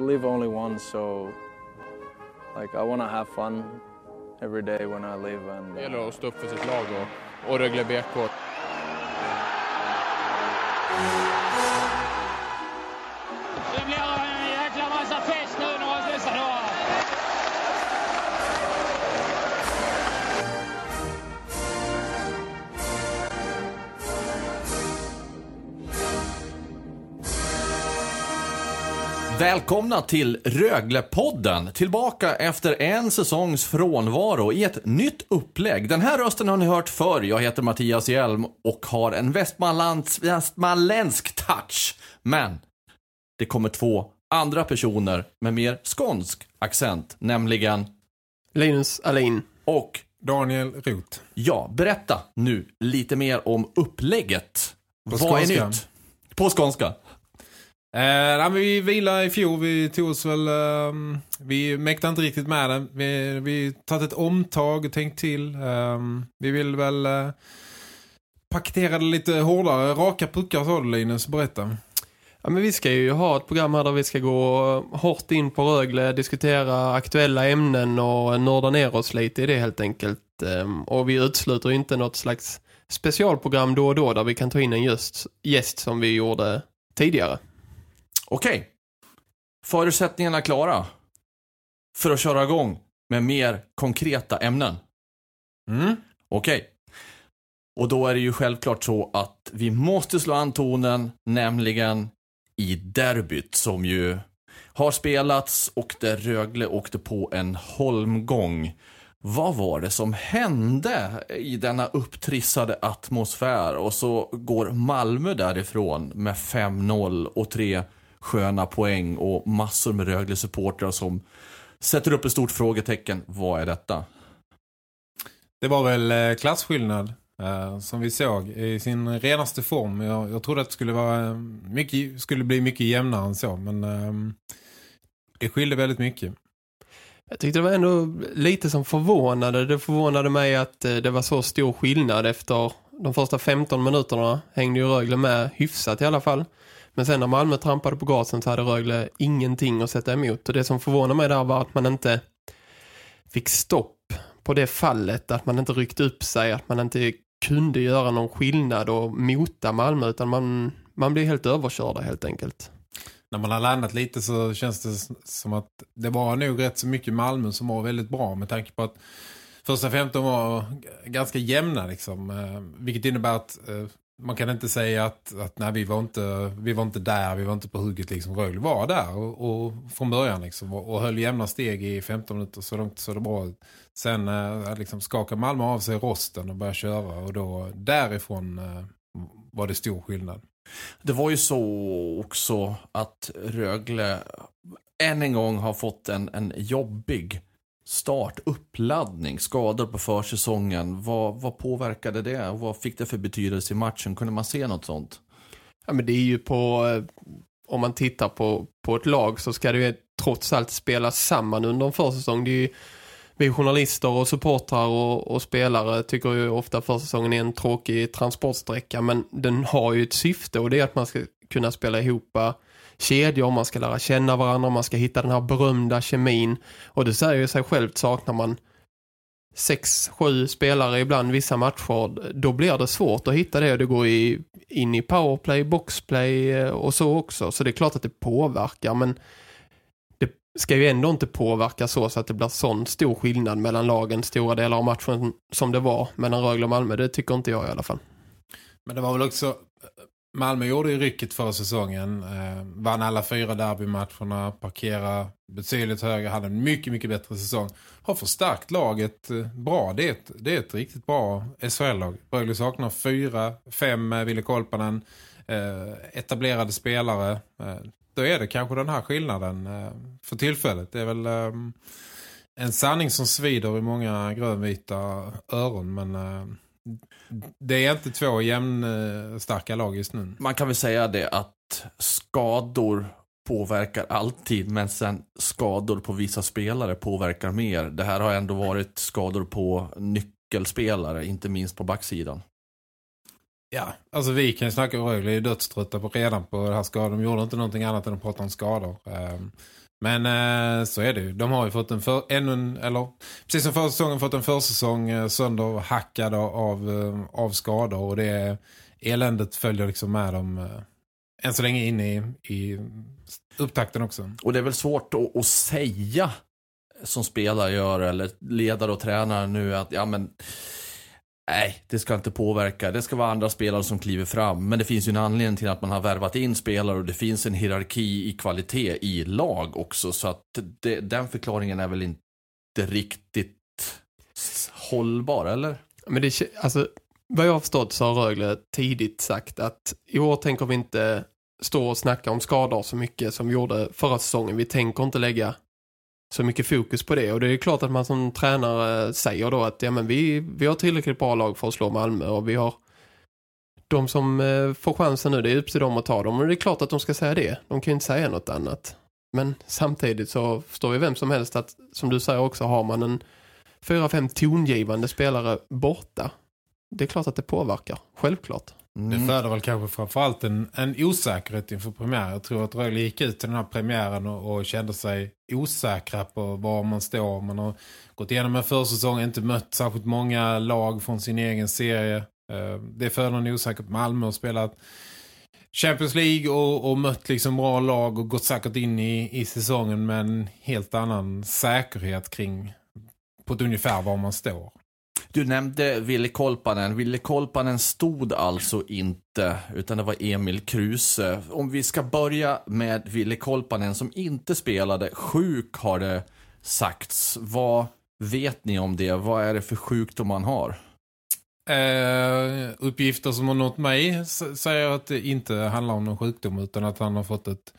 You live only once, so like I want to have fun every day when I live. And Det gäller att stå upp för sitt lag och, och Rögle BK. Välkomna till Röglepodden. Tillbaka efter en säsongs frånvaro i ett nytt upplägg. Den här rösten har ni hört förr. Jag heter Mattias Hjelm och har en västmanländsk touch. Men det kommer två andra personer med mer skånsk accent, nämligen Linus Alin. och Daniel Roth. ja, berätta nu lite mer om upplägget. På Vad är skånska. nytt? På skånska. Eh, nej, men vi vilade i fjol. Vi tog oss väl... eh, vi mäktade inte riktigt med det. Vi, vi tagit ett omtag och tänkt till. Eh, vi vill väl eh, paketera det lite hårdare. Raka puckar sa du Linus. Berätta. Ja, men vi ska ju ha ett program här där vi ska gå hårt in på Rögle, diskutera aktuella ämnen och nörda ner oss lite i det helt enkelt. Ehm, och vi utesluter inte något slags specialprogram då och då där vi kan ta in en just gäst som vi gjorde tidigare. Okej. Förutsättningarna klara. För att köra igång med mer konkreta ämnen. Mm. Okej. Och då är det ju självklart så att vi måste slå an tonen, nämligen i derbyt som ju har spelats och där Rögle åkte på en holmgång. Vad var det som hände i denna upptrissade atmosfär? Och så går Malmö därifrån med 5-0 och tre sköna poäng och massor med Rögle-supportrar som sätter upp ett stort frågetecken. Vad är detta? Det var väl eh, klasskillnad eh, som vi såg i sin renaste form. Jag, jag trodde att det skulle, vara, eh, mycket, skulle bli mycket jämnare än så. Men det skilde väldigt mycket. Jag tyckte det var ändå lite som förvånade. Det förvånade mig att det var så stor skillnad efter de första 15 minuterna hängde ju Rögle med hyfsat i alla fall. Men sen när Malmö trampade på gasen så hade Rögle ingenting att sätta emot. Och det som förvånade mig där var att man inte fick stopp på det fallet. Att man inte ryckte upp sig, att man inte kunde göra någon skillnad och mota Malmö utan man, man blev helt överkörda helt enkelt. när man har landat lite så känns det som att det var nog rätt så mycket Malmö som var väldigt bra med tanke på att första 15 var ganska jämna liksom. Eh, vilket innebär att eh, man kan inte säga att, att nej, vi, var inte, vi var inte där, vi var inte på hugget liksom. Rögle var där och, och från början liksom och, och höll jämna steg i 15 minuter så långt så det bra ut. Sen eh, liksom skakar Malmö av sig rosten och börjar köra och då därifrån eh, var det stor skillnad. Det var ju så också att Rögle än en gång har fått en, en jobbig start, uppladdning, skador på försäsongen. Vad, vad påverkade det? Och Vad fick det för betydelse i matchen? Kunde man se något sånt? Ja, men det är ju på, eh, om man tittar på, på ett lag så ska det ju trots allt spelas samman under en försäsong. Det är ju, vi journalister och supportrar och, och spelare tycker ju ofta försäsongen är en tråkig transportsträcka men den har ju ett syfte och det är att man ska kunna spela ihop eh, kedjor, man ska lära känna varandra, man ska hitta den här berömda kemin och det säger ju sig självt saknar man sex, sju spelare ibland vissa matcher, då blir det svårt att hitta det och det går i, in i powerplay, boxplay eh, och så också. Så det är klart att det påverkar men det ska ju ändå inte påverka så, så att det blir sån stor skillnad mellan lagen stora delar av matchen som det var mellan Rögle och Malmö. Det tycker inte jag i alla fall. Men det var väl också... Malmö gjorde ju rycket förra säsongen. Eh, vann alla fyra derbymatcherna. Parkera betydligt högre. Hade en mycket, mycket bättre säsong. Har förstärkt laget eh, bra. Det är ett, det är ett riktigt bra SHL-lag. Brögle saknar fyra, fem eh, Ville Kolpanen. eh, etablerade spelare. Eh, då är det kanske den här skillnaden eh, för tillfället. Det är väl eh, en sanning som svider i många grönvita öron men eh, det är inte två jämnstarka lag just nu. Man kan väl säga det att skador påverkar alltid men sen skador på vissa spelare påverkar mer. Det här har ändå varit skador på nyckelspelare, inte minst på backsidan. Ja, alltså vi kan ju snacka Rögle är dödströtta på redan på det här skador. De gjorde inte någonting annat än att prata om skador. Men eh, så är det ju. De har ju fått en för, ännu en, eller precis som förra säsongen fått en försäsong eh, sönderhackad av, eh, av skador och det eländet följer liksom med dem eh, än så länge in i, i upptakten också. Och det är väl svårt att, att säga som spelare gör eller ledare och tränare nu att ja men nej, det ska inte påverka. Det ska vara andra spelare som kliver fram. Men det finns ju en anledning till att man har värvat in spelare och det finns en hierarki i kvalitet i lag också. Så att det, den förklaringen är väl inte riktigt hållbar, eller? Men det, alltså, vad jag har förstått så har Rögle tidigt sagt att i år tänker vi inte stå och snacka om skador så mycket som vi gjorde förra säsongen. Vi tänker inte lägga så mycket fokus på det. Och det är klart att man som tränare eh, säger då att ja, men vi, vi har tillräckligt bra lag för att slå Malmö och vi har de som eh, får chansen nu, det är upp till dem att ta dem. Och det är klart att de ska säga det. De kan ju inte säga något annat. Men samtidigt så förstår ju vem som helst att, som du säger också, har man en fyra, fem tongivande spelare borta. Det är klart att det påverkar, självklart. Det föder väl kanske framförallt en, en osäkerhet inför premiären. Jag tror att Rögle gick ut till den här premiären och, och kände sig osäkra på var man står. Man har gått igenom en försäsong, inte mött särskilt många lag från sin egen serie. Eh, Det föder en osäkerhet. Malmö har spelat Champions League och, och mött liksom bra lag och gått säkert in i, i säsongen med en helt annan säkerhet kring på ett ungefär var man står. Du nämnde Ville Kolpanen. Ville Kolpanen stod alltså inte, utan det var Emil Kruse. Om vi ska börja med Ville Kolpanen som inte spelade. Sjuk har det sagts. Vad vet ni om det? Vad är det för sjukdom han har? Uh, uppgifter som har nått mig säger att det inte handlar om någon sjukdom utan att han har fått ett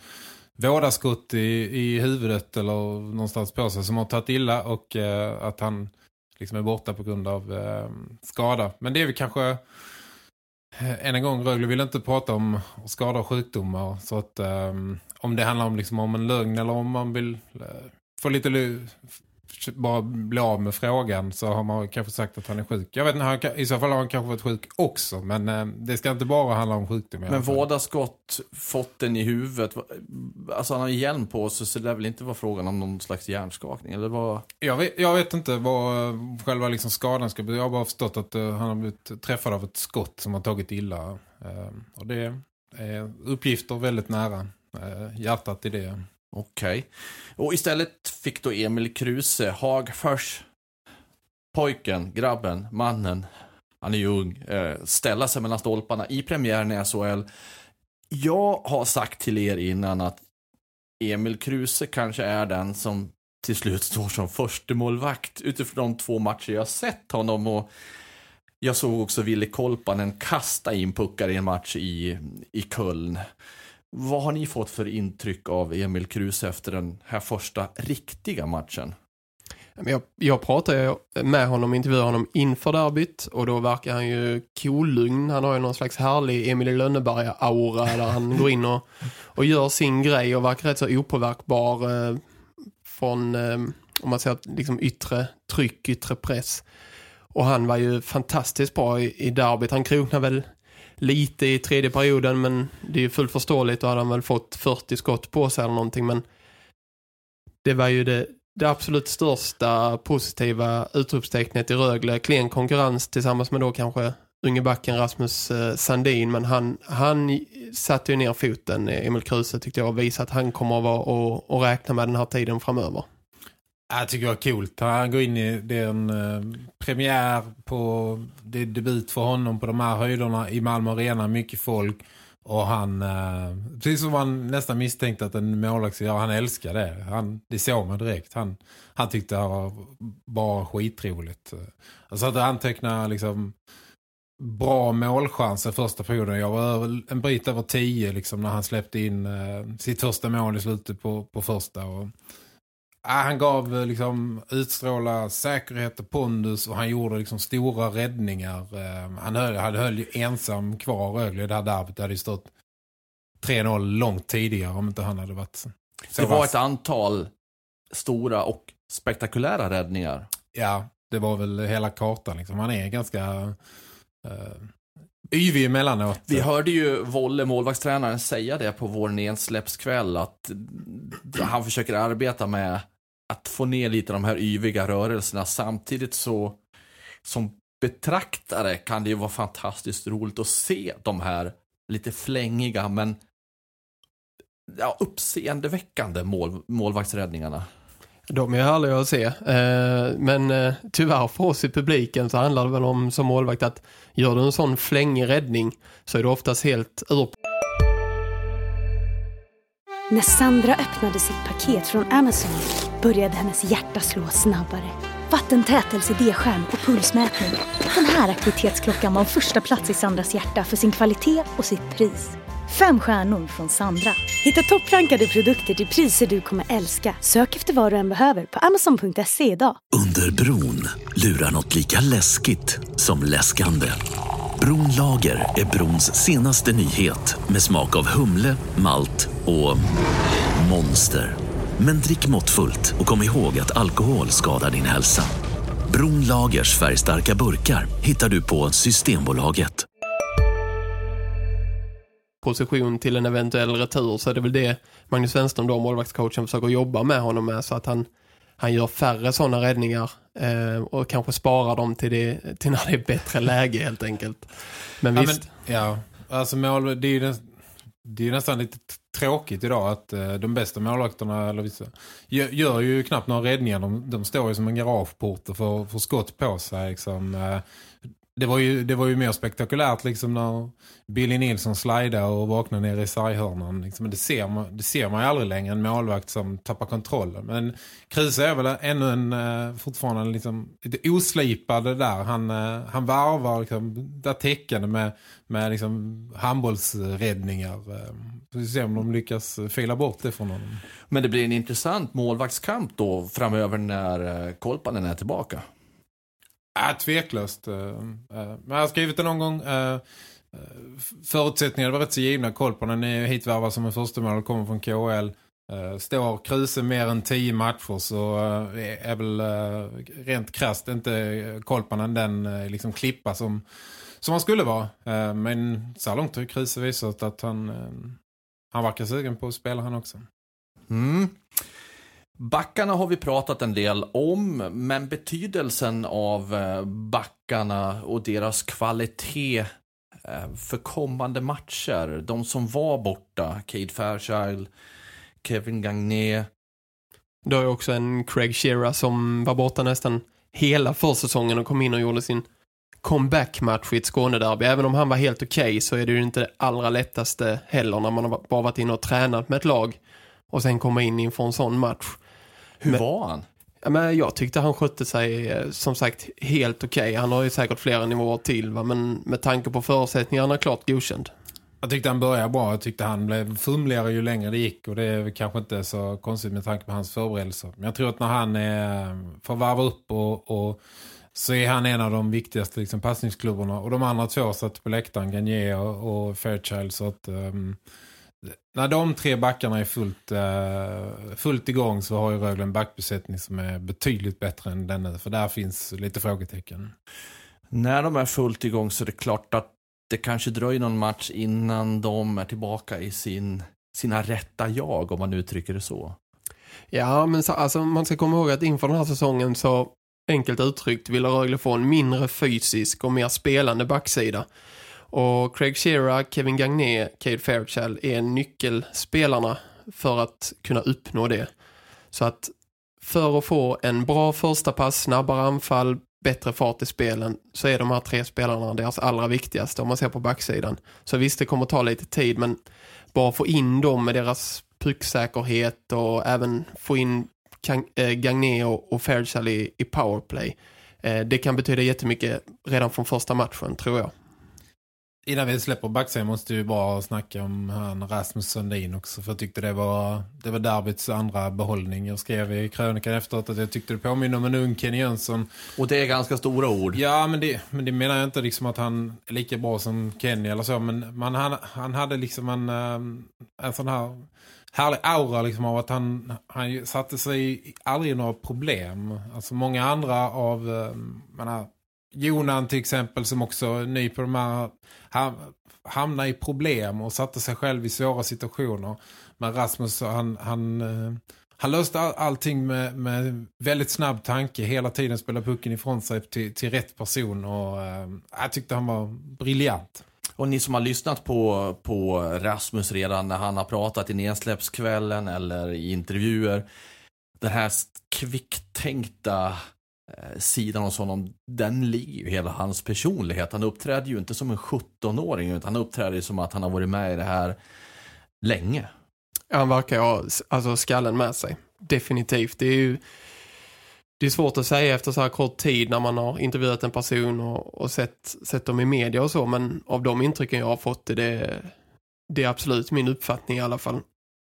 vådaskott i, i huvudet eller någonstans på sig som har tagit illa och uh, att han liksom är borta på grund av eh, skada. Men det är väl kanske eh, än en gång, Rögle vill inte prata om skada och sjukdomar så att um, om det handlar om, liksom, om en lögn eller om man vill uh, få lite bara bli av med frågan så har man kanske sagt att han är sjuk. Jag vet inte, han, i så fall har han kanske varit sjuk också men eh, det ska inte bara handla om sjukdom. Men fall. vådaskott, fått den i huvudet. Alltså han har hjälm på sig så det lär väl inte vara frågan om någon slags hjärnskakning. Eller vad? Jag vet, jag vet inte vad eh, själva liksom skadan ska bli. Jag har bara förstått att eh, han har blivit träffad av ett skott som har tagit illa. Och det är uppgifter väldigt nära eh, hjärtat i det. Okej. Och istället fick då Emil Kruse, Hagfors, pojken, grabben, mannen, han är ju ung, eh, ställa sig mellan stolparna i premiären i SHL. Jag har sagt till er innan att Emil Kruse kanske är den som till slut står som första målvakt utifrån de två matcher jag sett honom och jag såg också Ville Kolpanen kasta in puckar i en match i, i Köln. Vad har ni fått för intryck av Emil Kruse efter den här första riktiga matchen? Jag, jag pratade ju med honom, intervjuade honom inför derbyt och då verkar han ju kolugn. Han har ju någon slags härlig Emil i Lönneberga-aura där han går in och, och gör sin grej och verkar rätt så opåverkbar eh, från, eh, om man säger liksom yttre tryck, yttre press. Och han var ju fantastiskt bra i, i derbyt. Han kroknade väl lite i tredje perioden men det är ju fullt förståeligt och hade han väl fått 40 skott på sig eller någonting men det var ju det, det absolut största positiva utropstecknet i Rögle. Klen konkurrens tillsammans med då kanske unge backen Rasmus eh, Sandin. Men han, han satte ju ner foten, eh, Emil Kruse tyckte jag, och visade att han kommer att vara och, och räkna med den här tiden framöver. Jag tycker det var coolt. Han går in i det är en eh, premiär på det är debut för honom på de här höjderna i Malmö Arena. Mycket folk. Och han, eh, precis som man nästan misstänkte att en målvakt ska göra, han älskar det. Han, det såg man direkt. Han, han tyckte det var bara skitroligt. Alltså att han tecknar liksom bra målchanser första perioden. Jag var över, en bit över tio liksom, när han släppte in eh, sitt första mål i slutet på, på första. Och, han gav eh, liksom, utstråla säkerhet och pondus och han gjorde liksom, stora räddningar. Eh, han höll, han höll ju ensam kvar Rögle det här derbyt. Det hade ju stått 3-0 långt tidigare om inte han hade varit så Det var vass. ett antal stora och spektakulära räddningar. Ja, det var väl hela kartan. Liksom. Han är ganska uh, yvig emellanåt. Vi hörde ju Volle, målvaktstränaren, säga det på vår nedsläppskväll att han försöker arbeta med att få ner lite de här yviga rörelserna. Samtidigt så som betraktare kan det ju vara fantastiskt roligt att se de här lite flängiga men ja, uppseendeväckande mål, målvaktsräddningarna. De är härliga att se. Eh, men eh, tyvärr för oss i publiken så handlar det väl om som målvakt att gör du en sån flängig räddning så är du oftast helt ur. När Sandra öppnade sitt paket från Amazon började hennes hjärta slå snabbare. Vattentät LCD-skärm och pulsmätning. Den här aktivitetsklockan var första plats i Sandras hjärta för sin kvalitet och sitt pris. Fem stjärnor från Sandra. Hitta topprankade produkter till priser du kommer älska. Sök efter vad du än behöver på amazon.se idag. Under bron lurar något lika läskigt som läskande. Bronlager är brons senaste nyhet med smak av humle, malt och monster. Men drick måttfullt och kom ihåg att alkohol skadar din hälsa. Bronlagers färgstarka burkar hittar du på Systembolaget. position till en eventuell retur så är det väl det Magnus Wenström då, målvaktscoachen, försöker jobba med honom med så att han, han gör färre sådana räddningar eh, och kanske sparar dem till, det, till när det är bättre läge helt enkelt. Men Ja, visst, men, ja, alltså mål, det är ju nästan, det är ju nästan lite tråkigt idag att eh, de bästa målvakterna eller vissa, gör, gör ju knappt några räddningar. De, de står ju som en garageport och får, får skott på sig. Liksom. Eh, det, var ju, det var ju mer spektakulärt liksom, när Billy Nilsson slidade och vaknade ner i sarghörnan. Liksom. Det, ser man, det ser man ju aldrig längre, en målvakt som tappar kontrollen. Men Kruse är väl ännu en eh, fortfarande liksom, lite oslipad där. Han, eh, han varvar liksom, där täckande med, med liksom, handbollsräddningar. Eh, vi så vi ser om de lyckas fila bort det från honom. Men det blir en intressant målvaktskamp då framöver när Kolpanen är tillbaka. Ja, tveklöst. Eh, eh, men jag har skrivit det någon gång. Eh, Förutsättningarna var rätt så givna. Kolpanen är hitvärvad som en första mål och kommer från KL. Står Kruse mer än tio matcher så är väl rent krasst inte Kolpanen den liksom klippa som, som han skulle vara. Men så långt har ju Kruse visat att han, han verkar sugen på att spela han också. Mm. Backarna har vi pratat en del om, men betydelsen av eh, backarna och deras kvalitet eh, för kommande matcher. De som var borta, Cade Fairchild, Kevin Gagné. Du har ju också en Craig Shearer som var borta nästan hela försäsongen och kom in och gjorde sin comeback-match i ett Skånederby. Även om han var helt okej så är det ju inte det allra lättaste heller när man har bara varit inne och tränat med ett lag och sen komma in inför en sån match. Hur Men- var han? Ja, men jag tyckte han skötte sig eh, som sagt helt okej. Han har ju säkert flera nivåer till va? men med tanke på förutsättningarna klart godkänd. Jag tyckte han började bra. Jag tyckte han blev fumligare ju längre det gick. Och det är kanske inte så konstigt med tanke på hans förberedelser. Men jag tror att när han är, får varva upp och, och så är han en av de viktigaste liksom, passningsklubborna. Och de andra två satt på läktaren, Gagne och, och Fairchild. Så att um, när de tre backarna är fullt, uh, fullt igång så har ju Rögle en backbesättning som är betydligt bättre än den nu. För där finns lite frågetecken. När de är fullt igång så är det klart att det kanske dröjer någon match innan de är tillbaka i sin, sina rätta jag, om man uttrycker det så. Ja, men så, alltså, man ska komma ihåg att inför den här säsongen så enkelt uttryckt ville Rögle få en mindre fysisk och mer spelande backsida. Och Craig Shearer, Kevin Gagné, Cade Fairchild är nyckelspelarna för att kunna uppnå det. Så att för att få en bra första pass, snabbare anfall, bättre fart i spelen så är de här tre spelarna deras allra viktigaste om man ser på backsidan. Så visst, det kommer ta lite tid men bara få in dem med deras pucksäkerhet och även få in eh, Gagné och, Fairchild i, powerplay. Eh, det kan betyda jättemycket redan från första matchen tror jag innan vi släpper backserien måste vi bara snacka om han Rasmus Sundin också. För jag tyckte det var, det var derbyts andra behållning. Jag skrev i krönikan efteråt att jag tyckte det påminner om en ung Kenny Jönsson. Och det är ganska stora ord. Ja, men det, men det menar jag inte liksom att han är lika bra som Kenny eller så. Men man, han, han hade liksom en, eh, en sån här härlig aura liksom av att han, han satte sig aldrig i några problem. Alltså många andra av, eh, menar, Jonan till exempel som också är ny på de här hamnar i problem och satte sig själv i svåra situationer. Men Rasmus han, han, eh, han löste all, allting med, med väldigt snabb tanke. Hela tiden spelade pucken ifrån sig till, till rätt person och eh, jag tyckte han var briljant. Och ni som har lyssnat på, på Rasmus redan när han har pratat i nedsläppskvällen eller i intervjuer. Den här kvicktänkta Eh, sidan hos honom, den ligger ju hela hans personlighet. Han uppträder ju inte som en 17-åring utan han uppträder ju som att han har varit med i det här länge. Han verkar ha alltså, skallen med sig. Definitivt. Det är ju det är svårt att säga efter så här kort tid när man har intervjuat en person och, och sett, sett dem i media och så. Men av de intrycken jag har fått är det, det är absolut min uppfattning i alla fall.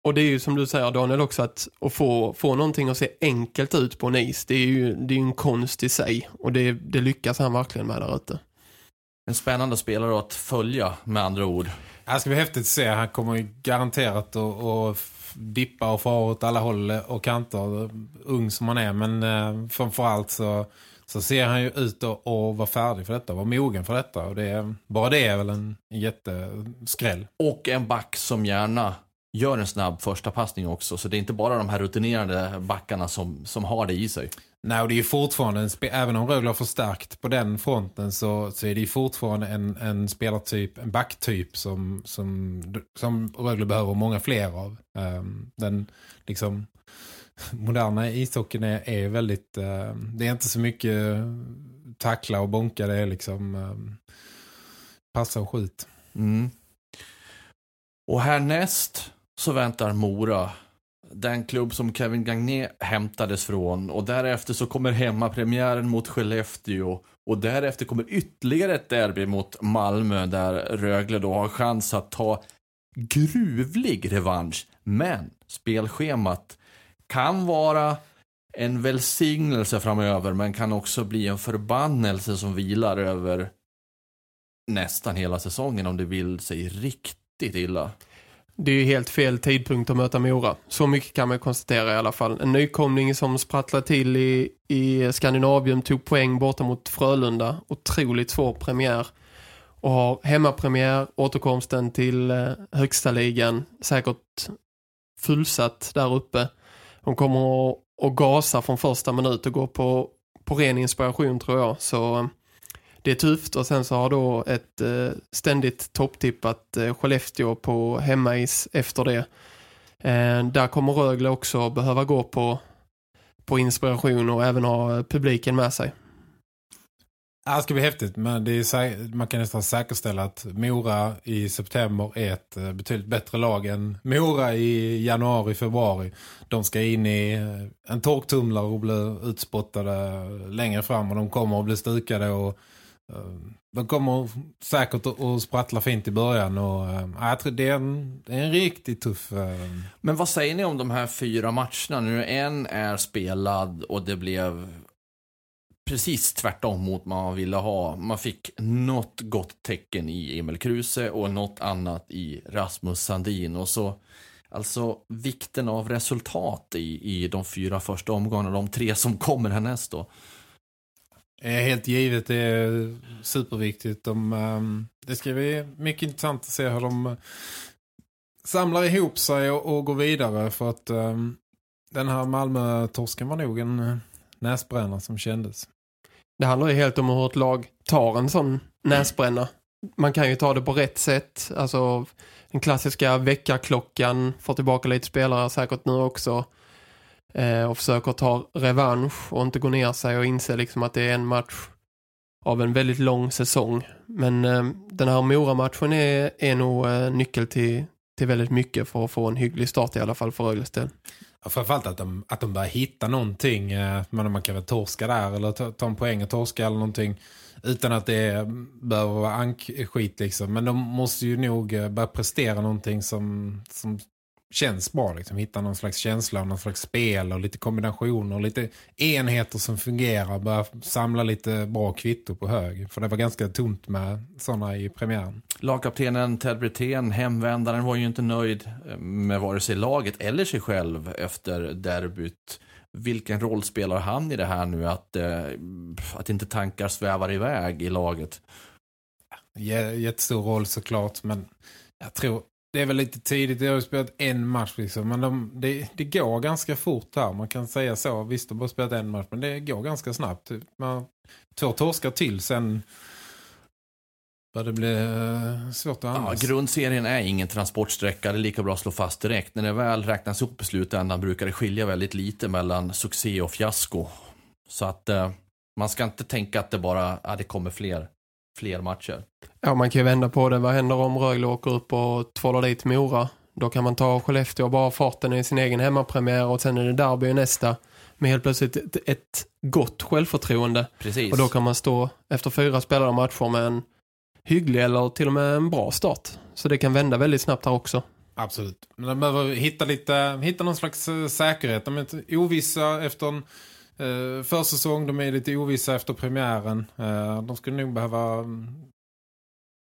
Och det är ju som du säger Daniel också att, att få, få någonting att se enkelt ut på en is, det är ju det är en konst i sig. Och det, det lyckas han verkligen med där ute. En spännande spelare att följa med andra ord. Det ska bli häftigt att se. Han kommer ju garanterat att, att dippa och fara åt alla håll och kanter. Ung som han är. Men eh, framförallt så, så ser han ju ut att, att vara färdig för detta. Vara mogen för detta. Och det, bara det är väl en jätteskräll. Och en back som gärna gör en snabb första passning också. Så det är inte bara de här rutinerade backarna som, som har det i sig. Nej, och det är ju fortfarande, en även om Rögle har förstärkt på den fronten så, så är det ju fortfarande en, en spelartyp, en backtyp som, som, som Rögle behöver många fler av. Um, den liksom moderna ishockeyn är, är väldigt, uh, det är inte så mycket tackla och bonka, det är liksom um, passa och skit. Mm. Och härnäst så väntar Mora den klubb som Kevin Gagné hämtades från och därefter så kommer hemmapremiären mot Skellefteå och därefter kommer ytterligare ett derby mot Malmö där Rögle då har chans att ta gruvlig revansch. Men spelschemat kan vara en välsignelse framöver men kan också bli en förbannelse som vilar över nästan hela säsongen om det vill sig riktigt illa. Det är ju helt fel tidpunkt att möta Mora. Så mycket kan man konstatera i alla fall. En nykomling som sprattlade till i, i Skandinavien tog poäng borta mot Frölunda. Otroligt svår premiär. Och har hemmapremiär, återkomsten till eh, högsta ligan. Säkert fullsatt där uppe. De kommer att, att gasa från första minut och gå på, på ren inspiration tror jag. Så eh, det är tufft och sen så har då ett eh, ständigt topptippat eh, Skellefteå på hemmais efter det. Eh, där kommer Rögle också behöva gå på, på inspiration och även ha eh, publiken med sig. Ja, det ska bli häftigt, men det är, man kan nästan säkerställa att Mora i september är ett eh, betydligt bättre lag än Mora i januari, februari. De ska in i eh, en torktumlare och bli utspottade längre fram och de kommer att bli stukade och Eh, de kommer säkert att sprattla fint i början och äh, jag tror det är, en, det är en riktigt tuff... Äh... Men vad säger ni om de här fyra matcherna? Nu en är spelad och det blev precis tvärtom mot vad man ville ha. Man fick något gott tecken i Emil Kruse och något annat i Rasmus Sandin. Och så, alltså vikten av resultat i, i de fyra första omgångarna, de tre som kommer härnäst då. Helt givet, det är superviktigt. De, ehm, det ska bli mycket intressant att se hur de eh, samlar ihop sig och, och går vidare. För att um, den här Malmö-torsken var nog en eh, näsbränna som kändes. Det handlar ju helt om hur ett lag tar en sån näsbränna. Man kan ju ta det på rätt sätt. Alltså den klassiska veckaklockan, får tillbaka lite spelare säkert nu också eh, och försöker ta revansch och inte gå ner sig och inse liksom att det är en match av en väldigt lång säsong. Men eh, den här Mora-matchen är, är nog eh, nyckel till, till väldigt mycket för att få en hygglig start i alla fall för Rögles del. Framförallt att de, att de börjar hitta någonting. Eh, men man kan väl torska där eller ta, ta en poäng och torska eller någonting. Utan att det behöver vara ankskit liksom. Men de måste ju nog eh, börja prestera någonting som, som känns bra. Liksom. Hitta någon slags känsla, någon slags spel och lite kombinationer. Lite enheter som fungerar. Börja samla lite bra kvitto på hög. För det var ganska tomt med sådana i premiären. Lagkaptenen Ted Brithén, hemvändaren, var ju inte nöjd eh, med vare sig laget eller sig själv efter derbyt. Vilken roll spelar han i det här nu? Att, eh, att inte tankar svävar iväg i laget? Jättestor roll såklart, men jag tror det är väl lite tidigt. Jag har ju spelat en match liksom. Men de, det, det går ganska fort här. Man kan säga så. Visst, de har spelat en match. Men det går ganska snabbt. Man, två torskar till sen bör det bli eh, svårt att andas. Ja, grundserien är ingen transportsträcka. Det är lika bra att slå fast direkt. När det väl räknas upp i slutändan brukar det skilja väldigt lite mellan succé och fiasko. Så att eh, man ska inte tänka att det bara ja, det kommer fler fler matcher. Ja, man kan ju vända på det. Vad händer om Rögle åker upp och tvålar dit Mora? Då kan man ta Skellefteå och bara farten i sin egen hemmapremiär och sen är det derby i nästa. Med helt plötsligt ett, ett gott självförtroende. Precis. Och då kan man stå efter fyra spelade matcher med en hygglig eller till och med en bra start. Så det kan vända väldigt snabbt här också. Absolut. Men de behöver hitta, lite, hitta någon slags eh, säkerhet. De är ovissa efter en eh, försäsong. De är lite ovissa efter premiären. Eh, de skulle nog behöva mm,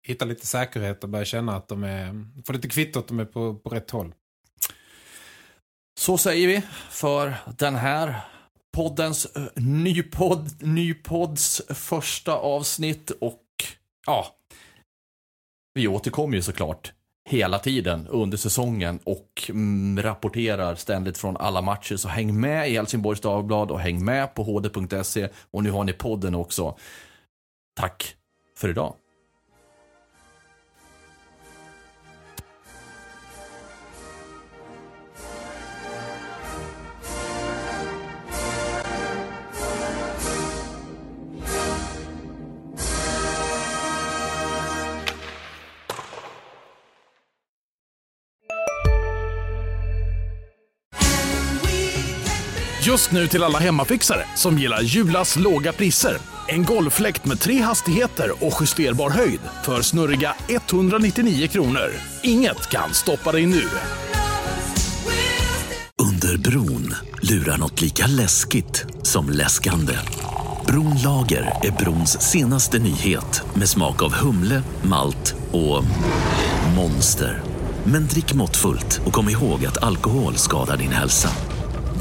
hitta lite säkerhet och börja känna att de är, få lite kvitto att de är på, på rätt håll. Så säger vi för den här poddens eh, uh, nypodd, nypodds första avsnitt och ja, vi återkommer ju såklart hela tiden under säsongen och mm, rapporterar ständigt från alla matcher. Så häng med i Helsingborgs Dagblad och häng med på hd.se och nu har ni podden också. Tack för idag. Just nu till alla hemmafixare som gillar Julas låga priser. En golffläkt med tre hastigheter och justerbar höjd för snurriga 199 kronor. Inget kan stoppa dig nu. Under bron lurar något lika läskigt som läskande. Bronlager är brons senaste nyhet med smak av humle, malt och monster. Men drick måttfullt och kom ihåg att alkohol skadar din hälsa.